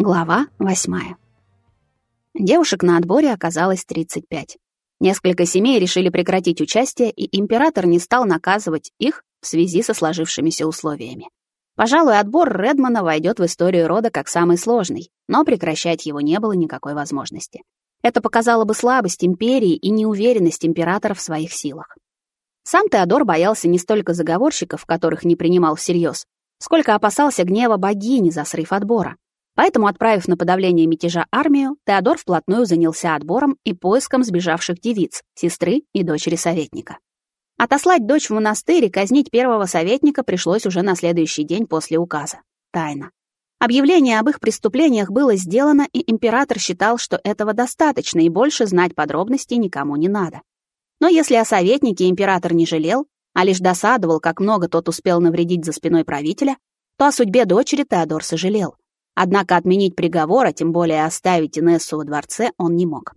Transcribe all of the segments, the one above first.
Глава восьмая. Девушек на отборе оказалось 35. Несколько семей решили прекратить участие, и император не стал наказывать их в связи со сложившимися условиями. Пожалуй, отбор Редмана войдет в историю рода как самый сложный, но прекращать его не было никакой возможности. Это показало бы слабость империи и неуверенность императора в своих силах. Сам Теодор боялся не столько заговорщиков, которых не принимал всерьез, сколько опасался гнева богини за срыв отбора. Поэтому, отправив на подавление мятежа армию, Теодор вплотную занялся отбором и поиском сбежавших девиц, сестры и дочери советника. Отослать дочь в монастырь и казнить первого советника пришлось уже на следующий день после указа. Тайна. Объявление об их преступлениях было сделано, и император считал, что этого достаточно, и больше знать подробностей никому не надо. Но если о советнике император не жалел, а лишь досадовал, как много тот успел навредить за спиной правителя, то о судьбе дочери Теодор сожалел. Однако отменить приговор, а тем более оставить Инессу во дворце, он не мог.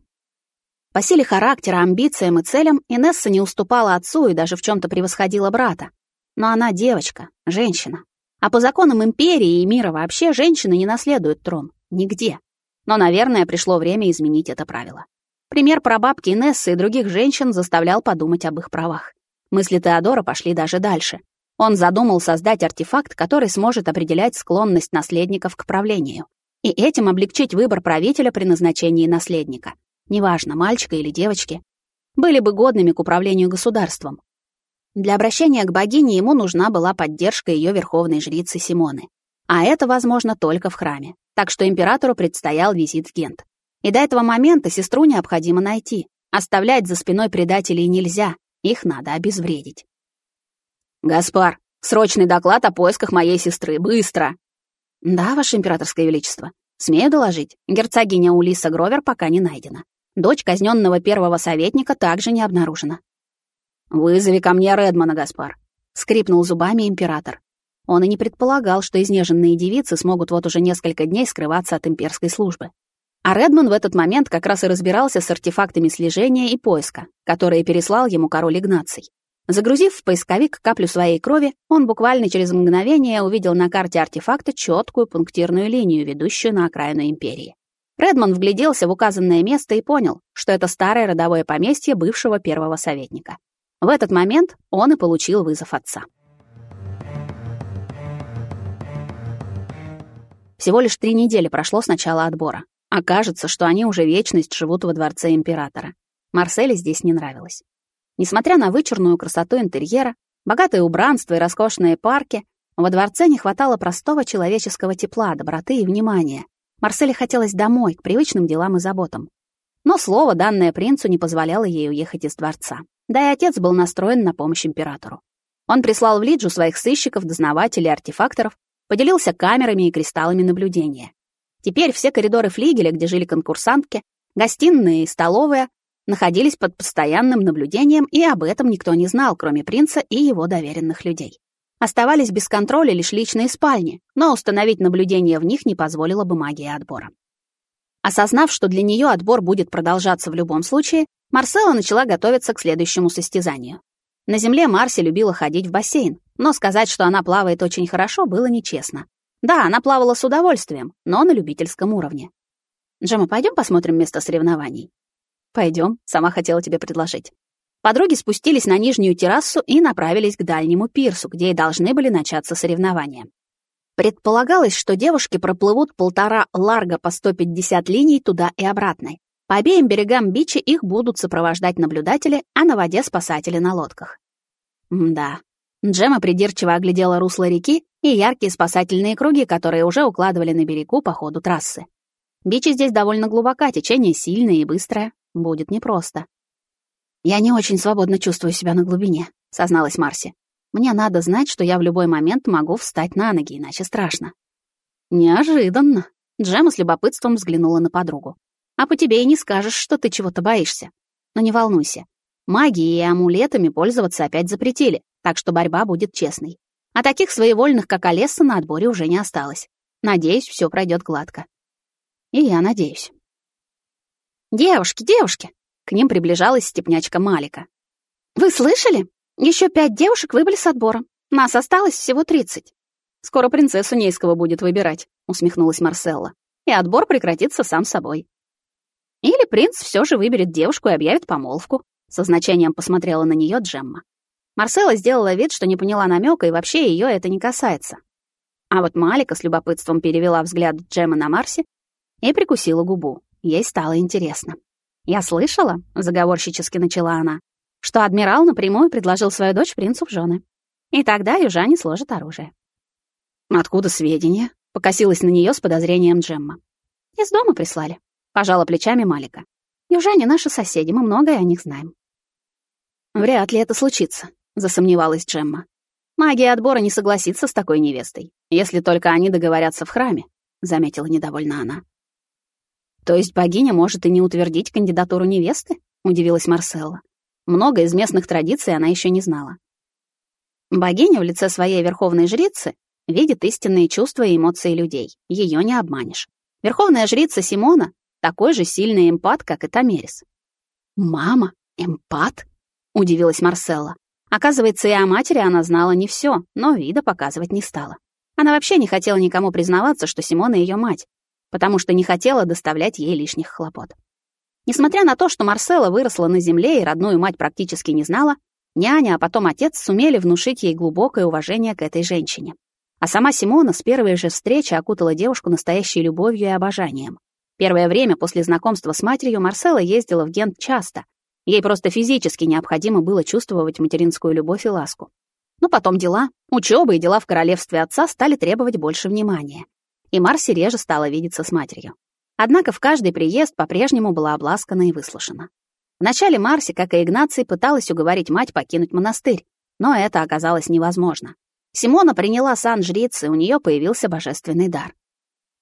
По силе характера, амбициям и целям Инесса не уступала отцу и даже в чем-то превосходила брата. Но она девочка, женщина. А по законам империи и мира вообще женщины не наследуют трон. Нигде. Но, наверное, пришло время изменить это правило. Пример прабабки Инессы и других женщин заставлял подумать об их правах. Мысли Теодора пошли даже дальше. Он задумал создать артефакт, который сможет определять склонность наследников к правлению. И этим облегчить выбор правителя при назначении наследника неважно, мальчика или девочки, были бы годными к управлению государством. Для обращения к богине ему нужна была поддержка ее верховной жрицы Симоны. А это возможно только в храме. Так что императору предстоял визит в Гент. И до этого момента сестру необходимо найти. Оставлять за спиной предателей нельзя, их надо обезвредить. «Гаспар, срочный доклад о поисках моей сестры, быстро!» «Да, ваше императорское величество. Смею доложить, герцогиня Улиса Гровер пока не найдена. Дочь казненного первого советника также не обнаружена. «Вызови ко мне Редмана, Гаспар», — скрипнул зубами император. Он и не предполагал, что изнеженные девицы смогут вот уже несколько дней скрываться от имперской службы. А Редман в этот момент как раз и разбирался с артефактами слежения и поиска, которые переслал ему король Игнаций. Загрузив в поисковик каплю своей крови, он буквально через мгновение увидел на карте артефакта четкую пунктирную линию, ведущую на окраину империи. Редман вгляделся в указанное место и понял, что это старое родовое поместье бывшего первого советника. В этот момент он и получил вызов отца. Всего лишь три недели прошло с начала отбора. А кажется, что они уже вечность живут во дворце императора. Марселе здесь не нравилось. Несмотря на вычурную красоту интерьера, богатое убранство и роскошные парки, во дворце не хватало простого человеческого тепла, доброты и внимания, Марселе хотелось домой, к привычным делам и заботам. Но слово, данное принцу, не позволяло ей уехать из дворца. Да и отец был настроен на помощь императору. Он прислал в Лиджу своих сыщиков, дознавателей, артефакторов, поделился камерами и кристаллами наблюдения. Теперь все коридоры флигеля, где жили конкурсантки, гостиные и столовая, находились под постоянным наблюдением, и об этом никто не знал, кроме принца и его доверенных людей. Оставались без контроля лишь личные спальни, но установить наблюдение в них не позволила бы магия отбора. Осознав, что для нее отбор будет продолжаться в любом случае, Марсела начала готовиться к следующему состязанию. На земле Марси любила ходить в бассейн, но сказать, что она плавает очень хорошо, было нечестно. Да, она плавала с удовольствием, но на любительском уровне. «Джема, пойдем посмотрим место соревнований?» «Пойдем», — сама хотела тебе предложить. Подруги спустились на нижнюю террасу и направились к дальнему пирсу, где и должны были начаться соревнования. Предполагалось, что девушки проплывут полтора ларга по 150 линий туда и обратно. По обеим берегам бича их будут сопровождать наблюдатели, а на воде спасатели на лодках. да. Джема придирчиво оглядела русло реки и яркие спасательные круги, которые уже укладывали на берегу по ходу трассы. Бичи здесь довольно глубока, течение сильное и быстрое. Будет непросто. «Я не очень свободно чувствую себя на глубине», — созналась Марси. «Мне надо знать, что я в любой момент могу встать на ноги, иначе страшно». «Неожиданно», — Джема с любопытством взглянула на подругу. «А по тебе и не скажешь, что ты чего-то боишься. Но не волнуйся. Магией и амулетами пользоваться опять запретили, так что борьба будет честной. А таких своевольных, как Олесса, на отборе уже не осталось. Надеюсь, все пройдет гладко. И я надеюсь. «Девушки, девушки!» К ним приближалась степнячка Малика. «Вы слышали? Еще пять девушек выбыли с отбора. Нас осталось всего тридцать. Скоро принцессу Нейского будет выбирать», — усмехнулась Марселла. и отбор прекратится сам собой. Или принц все же выберет девушку и объявит помолвку. Со значением посмотрела на нее Джемма. Марсела сделала вид, что не поняла намека, и вообще ее это не касается. А вот Малика с любопытством перевела взгляд Джеммы на Марси и прикусила губу. Ей стало интересно. «Я слышала», — заговорщически начала она, что адмирал напрямую предложил свою дочь принцу в жены. И тогда южане сложат оружие. «Откуда сведения?» — покосилась на нее с подозрением Джемма. «Из дома прислали», — пожала плечами Малика. «Южане наши соседи, мы многое о них знаем». «Вряд ли это случится», — засомневалась Джемма. «Магия отбора не согласится с такой невестой, если только они договорятся в храме», — заметила недовольно она. «То есть богиня может и не утвердить кандидатуру невесты?» — удивилась Марселла. Много из местных традиций она еще не знала. Богиня в лице своей верховной жрицы видит истинные чувства и эмоции людей. Ее не обманешь. Верховная жрица Симона — такой же сильный эмпат, как и Тамерис. «Мама? Эмпат?» — удивилась Марселла. Оказывается, и о матери она знала не все, но вида показывать не стала. Она вообще не хотела никому признаваться, что Симона ее мать, потому что не хотела доставлять ей лишних хлопот. Несмотря на то, что Марселла выросла на земле и родную мать практически не знала, няня, а потом отец сумели внушить ей глубокое уважение к этой женщине. А сама Симона с первой же встречи окутала девушку настоящей любовью и обожанием. Первое время после знакомства с матерью Марселла ездила в Гент часто, Ей просто физически необходимо было чувствовать материнскую любовь и ласку. Но потом дела, учеба и дела в королевстве отца стали требовать больше внимания. И Марси реже стала видеться с матерью. Однако в каждый приезд по-прежнему была обласкана и выслушана. Вначале Марси, как и Игнаций, пыталась уговорить мать покинуть монастырь, но это оказалось невозможно. Симона приняла сан жрицы, у нее появился божественный дар.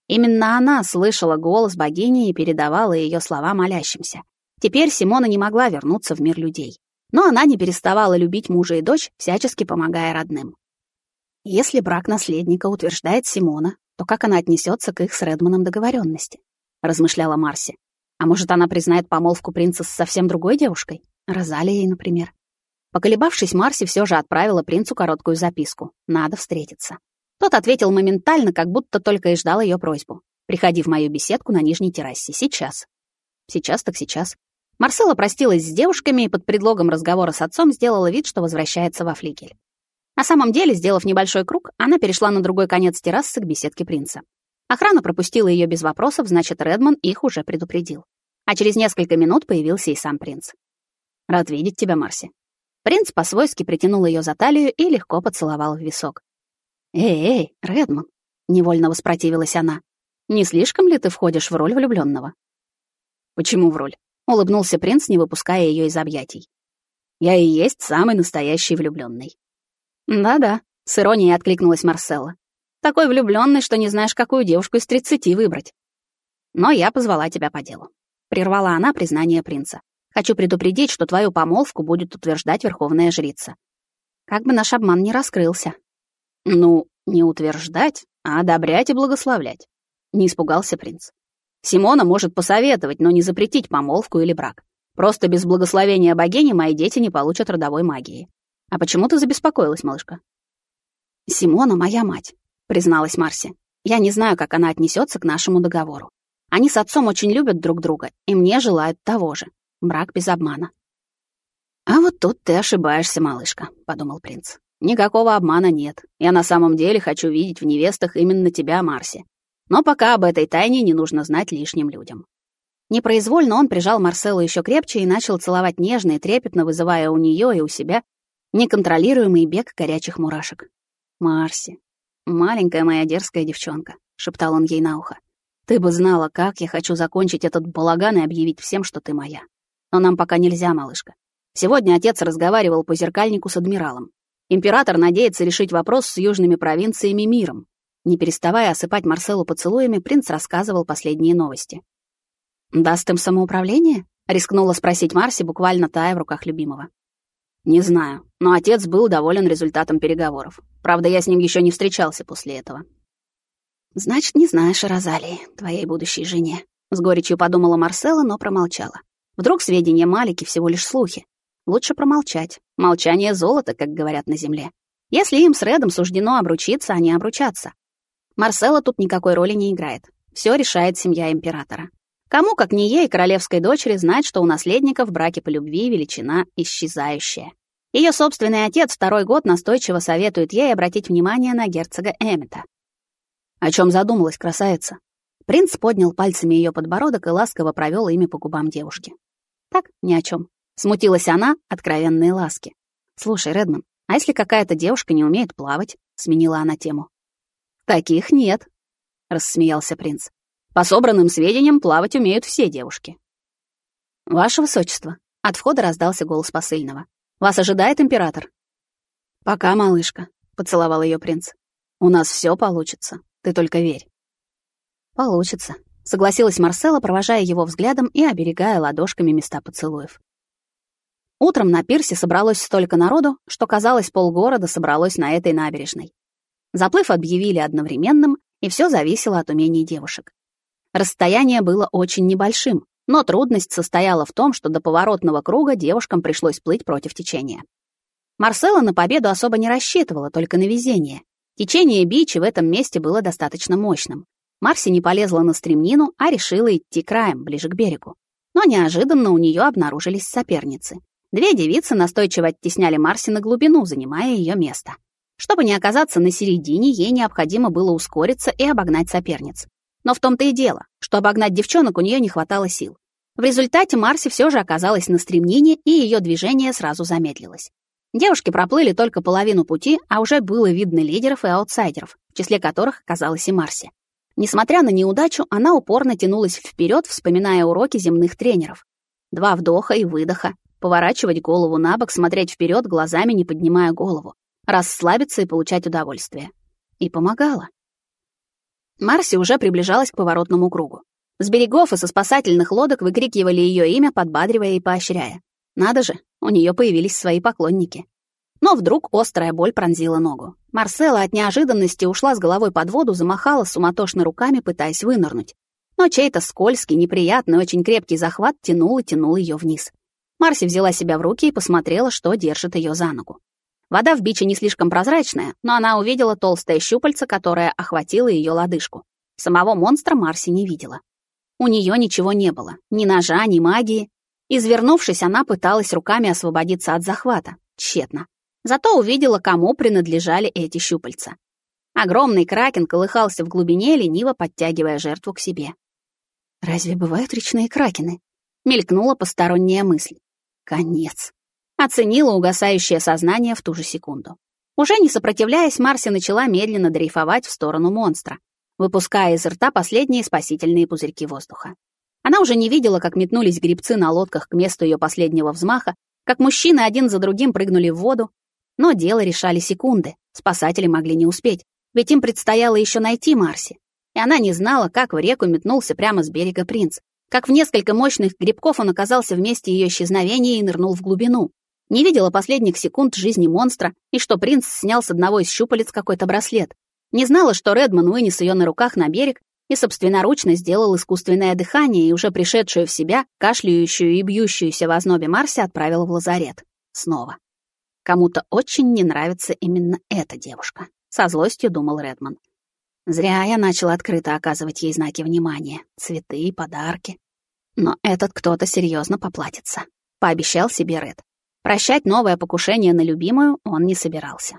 Именно она слышала голос богини и передавала ее слова молящимся. Теперь Симона не могла вернуться в мир людей. Но она не переставала любить мужа и дочь, всячески помогая родным. Если брак наследника утверждает Симона, то как она отнесется к их с Редманом договоренности? размышляла Марси. А может, она признает помолвку принца с совсем другой девушкой? Розалией, например. Поколебавшись, Марси все же отправила принцу короткую записку. Надо встретиться. Тот ответил моментально, как будто только и ждал ее просьбу. «Приходи в мою беседку на нижней террасе. Сейчас». Сейчас так сейчас. Марсела простилась с девушками и под предлогом разговора с отцом сделала вид, что возвращается во флигель. На самом деле, сделав небольшой круг, она перешла на другой конец террасы к беседке принца. Охрана пропустила ее без вопросов, значит, Редман их уже предупредил. А через несколько минут появился и сам принц. «Рад видеть тебя, Марси». Принц по-свойски притянул ее за талию и легко поцеловал в висок. «Эй, эй, Редман!» — невольно воспротивилась она. «Не слишком ли ты входишь в роль влюбленного? «Почему в роль?» улыбнулся принц, не выпуская ее из объятий. Я и есть самый настоящий влюбленный. Да-да, с иронией откликнулась Марселла. Такой влюбленный, что не знаешь, какую девушку из тридцати выбрать. Но я позвала тебя по делу. Прервала она признание принца. Хочу предупредить, что твою помолвку будет утверждать верховная жрица. Как бы наш обман не раскрылся. Ну, не утверждать, а одобрять и благословлять. Не испугался принц. Симона может посоветовать, но не запретить помолвку или брак. Просто без благословения богини мои дети не получат родовой магии. А почему ты забеспокоилась, малышка? Симона моя мать, призналась Марси. Я не знаю, как она отнесется к нашему договору. Они с отцом очень любят друг друга, и мне желают того же. Брак без обмана. А вот тут ты ошибаешься, малышка, подумал принц. Никакого обмана нет. Я на самом деле хочу видеть в невестах именно тебя, Марси. Но пока об этой тайне не нужно знать лишним людям. Непроизвольно он прижал Марселу еще крепче и начал целовать нежно и трепетно, вызывая у нее и у себя неконтролируемый бег горячих мурашек. «Марси, маленькая моя дерзкая девчонка», — шептал он ей на ухо. «Ты бы знала, как я хочу закончить этот балаган и объявить всем, что ты моя. Но нам пока нельзя, малышка. Сегодня отец разговаривал по зеркальнику с адмиралом. Император надеется решить вопрос с южными провинциями миром, не переставая осыпать Марселу поцелуями, принц рассказывал последние новости. «Даст им самоуправление?» — рискнула спросить Марси, буквально тая в руках любимого. «Не знаю, но отец был доволен результатом переговоров. Правда, я с ним еще не встречался после этого». «Значит, не знаешь о Розалии, твоей будущей жене», — с горечью подумала Марсела, но промолчала. Вдруг сведения Малики всего лишь слухи. Лучше промолчать. Молчание — золото, как говорят на земле. Если им с Редом суждено обручиться, они обручатся. Марсела тут никакой роли не играет. все решает семья императора. Кому, как не ей, королевской дочери, знать, что у наследника в браке по любви величина исчезающая. Ее собственный отец второй год настойчиво советует ей обратить внимание на герцога Эммета. О чем задумалась красавица? Принц поднял пальцами ее подбородок и ласково провел ими по губам девушки. Так, ни о чем. Смутилась она откровенной ласки. «Слушай, Редман, а если какая-то девушка не умеет плавать?» — сменила она тему. «Таких нет», — рассмеялся принц. «По собранным сведениям, плавать умеют все девушки». «Ваше высочество», — от входа раздался голос посыльного. «Вас ожидает император». «Пока, малышка», — поцеловал ее принц. «У нас все получится, ты только верь». «Получится», — согласилась Марсела, провожая его взглядом и оберегая ладошками места поцелуев. Утром на пирсе собралось столько народу, что, казалось, полгорода собралось на этой набережной. Заплыв объявили одновременным, и все зависело от умений девушек. Расстояние было очень небольшим, но трудность состояла в том, что до поворотного круга девушкам пришлось плыть против течения. Марсела на победу особо не рассчитывала, только на везение. Течение бичи в этом месте было достаточно мощным. Марси не полезла на стремнину, а решила идти краем, ближе к берегу. Но неожиданно у нее обнаружились соперницы. Две девицы настойчиво оттесняли Марси на глубину, занимая ее место. Чтобы не оказаться на середине, ей необходимо было ускориться и обогнать соперниц. Но в том-то и дело, что обогнать девчонок у нее не хватало сил. В результате Марси все же оказалась на стремнине, и ее движение сразу замедлилось. Девушки проплыли только половину пути, а уже было видно лидеров и аутсайдеров, в числе которых оказалась и Марси. Несмотря на неудачу, она упорно тянулась вперед, вспоминая уроки земных тренеров. Два вдоха и выдоха, поворачивать голову на бок, смотреть вперед, глазами не поднимая голову, расслабиться и получать удовольствие. И помогала. Марси уже приближалась к поворотному кругу. С берегов и со спасательных лодок выкрикивали ее имя, подбадривая и поощряя. Надо же, у нее появились свои поклонники. Но вдруг острая боль пронзила ногу. Марсела от неожиданности ушла с головой под воду, замахала суматошно руками, пытаясь вынырнуть. Но чей-то скользкий, неприятный, очень крепкий захват тянул и тянул ее вниз. Марси взяла себя в руки и посмотрела, что держит ее за ногу. Вода в биче не слишком прозрачная, но она увидела толстое щупальце, которое охватило ее лодыжку. Самого монстра Марси не видела. У нее ничего не было, ни ножа, ни магии. Извернувшись, она пыталась руками освободиться от захвата. Тщетно. Зато увидела, кому принадлежали эти щупальца. Огромный кракен колыхался в глубине, лениво подтягивая жертву к себе. «Разве бывают речные кракены?» — мелькнула посторонняя мысль. Конец. Оценила угасающее сознание в ту же секунду. Уже не сопротивляясь, Марси начала медленно дрейфовать в сторону монстра, выпуская из рта последние спасительные пузырьки воздуха. Она уже не видела, как метнулись грибцы на лодках к месту ее последнего взмаха, как мужчины один за другим прыгнули в воду, но дело решали секунды, спасатели могли не успеть, ведь им предстояло еще найти Марси. И она не знала, как в реку метнулся прямо с берега принц, как в несколько мощных грибков он оказался в месте ее исчезновения и нырнул в глубину. Не видела последних секунд жизни монстра и что принц снял с одного из щупалец какой-то браслет. Не знала, что Редман вынес ее на руках на берег и собственноручно сделал искусственное дыхание и уже пришедшую в себя, кашляющую и бьющуюся в ознобе Марси отправил в лазарет. Снова. Кому-то очень не нравится именно эта девушка. Со злостью думал Редман. Зря я начал открыто оказывать ей знаки внимания, цветы, и подарки. Но этот кто-то серьезно поплатится, пообещал себе Ред. Прощать новое покушение на любимую он не собирался.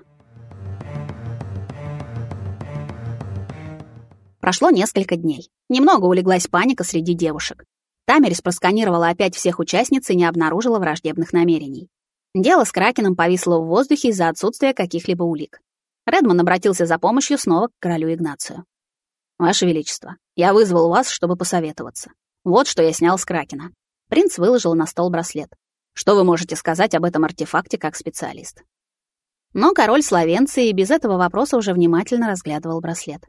Прошло несколько дней. Немного улеглась паника среди девушек. Тамерис просканировала опять всех участниц и не обнаружила враждебных намерений. Дело с Кракеном повисло в воздухе из-за отсутствия каких-либо улик. Редман обратился за помощью снова к королю Игнацию. «Ваше Величество, я вызвал вас, чтобы посоветоваться. Вот что я снял с Кракена». Принц выложил на стол браслет. «Что вы можете сказать об этом артефакте как специалист?» Но король Словенции без этого вопроса уже внимательно разглядывал браслет.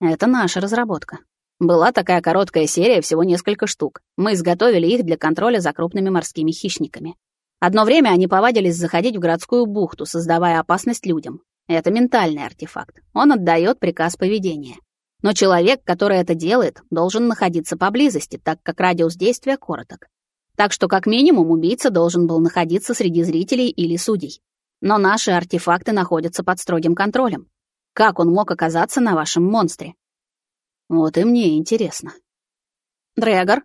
«Это наша разработка. Была такая короткая серия, всего несколько штук. Мы изготовили их для контроля за крупными морскими хищниками. Одно время они повадились заходить в городскую бухту, создавая опасность людям. Это ментальный артефакт. Он отдает приказ поведения. Но человек, который это делает, должен находиться поблизости, так как радиус действия короток. Так что как минимум убийца должен был находиться среди зрителей или судей. Но наши артефакты находятся под строгим контролем. Как он мог оказаться на вашем монстре? Вот и мне интересно. Дрэгор.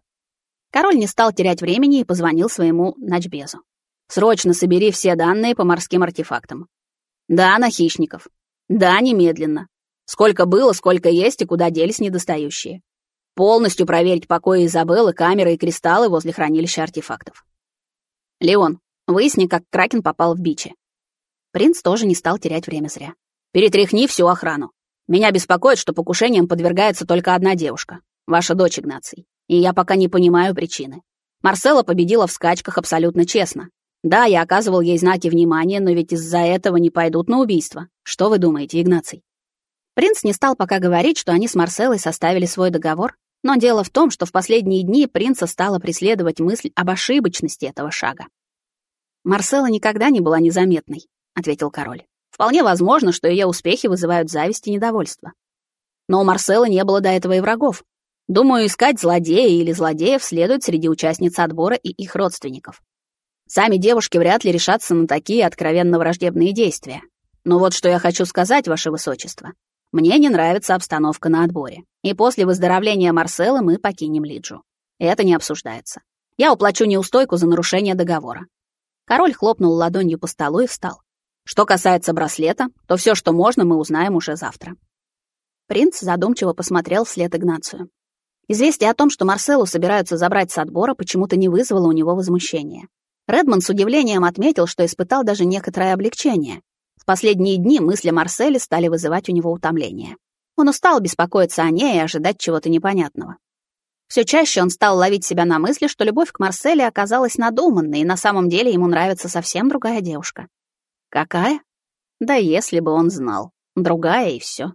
Король не стал терять времени и позвонил своему начбезу. Срочно собери все данные по морским артефактам. Да, на хищников. Да, немедленно. Сколько было, сколько есть и куда делись недостающие. Полностью проверить покои Изабеллы, камеры и кристаллы возле хранилища артефактов. Леон, выясни, как Кракен попал в бичи. Принц тоже не стал терять время зря. Перетряхни всю охрану. Меня беспокоит, что покушением подвергается только одна девушка, ваша дочь Игнаций. И я пока не понимаю причины. Марсела победила в скачках абсолютно честно. Да, я оказывал ей знаки внимания, но ведь из-за этого не пойдут на убийство. Что вы думаете, Игнаций? Принц не стал пока говорить, что они с Марселой составили свой договор, но дело в том, что в последние дни принца стала преследовать мысль об ошибочности этого шага. «Марсела никогда не была незаметной», — ответил король. «Вполне возможно, что ее успехи вызывают зависть и недовольство. Но у Марселы не было до этого и врагов. Думаю, искать злодея или злодеев следует среди участниц отбора и их родственников. Сами девушки вряд ли решатся на такие откровенно враждебные действия. Но вот что я хочу сказать, ваше высочество. Мне не нравится обстановка на отборе. И после выздоровления Марселы мы покинем Лиджу. Это не обсуждается. Я уплачу неустойку за нарушение договора. Король хлопнул ладонью по столу и встал. Что касается браслета, то все, что можно, мы узнаем уже завтра. Принц задумчиво посмотрел вслед Игнацию. Известие о том, что Марселу собираются забрать с отбора, почему-то не вызвало у него возмущения. Редман с удивлением отметил, что испытал даже некоторое облегчение. В последние дни мысли Марселе стали вызывать у него утомление. Он устал беспокоиться о ней и ожидать чего-то непонятного. Все чаще он стал ловить себя на мысли, что любовь к Марселе оказалась надуманной, и на самом деле ему нравится совсем другая девушка. Какая? Да если бы он знал. Другая и все.